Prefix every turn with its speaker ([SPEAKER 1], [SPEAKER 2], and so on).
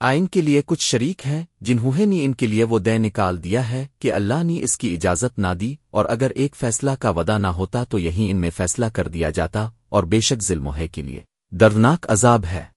[SPEAKER 1] آئین کے لیے کچھ شریک ہیں جنہوں نے ان کے لیے وہ دے نکال دیا ہے کہ اللہ نے اس کی اجازت نہ دی اور اگر ایک فیصلہ کا ودا نہ ہوتا تو یہی ان میں فیصلہ کر دیا جاتا اور بے شک ظلم ہے کے لیے۔ دردناک عذاب ہے۔